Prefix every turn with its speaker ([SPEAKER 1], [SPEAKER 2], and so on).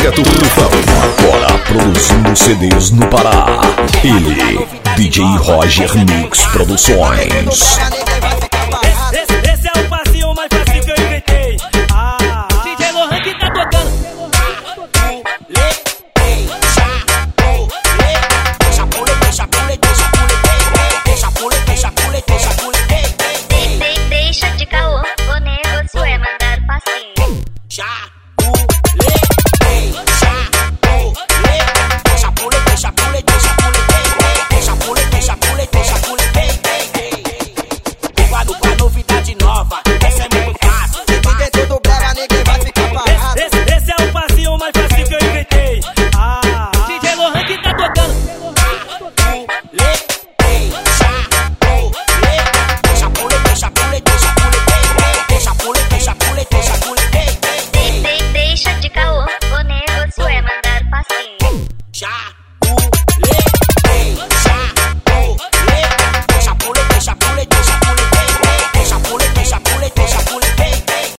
[SPEAKER 1] projeto produzindo CDs no Pará. Ele, DJ Roger Mix Produções.
[SPEAKER 2] Esse, é o passeio mais fácil que eu inventei. Ah, DJ Lohan que tá tocando.
[SPEAKER 3] Deixa de caô, o negócio é mandar passeio. Hey, Yeah. hey, shot.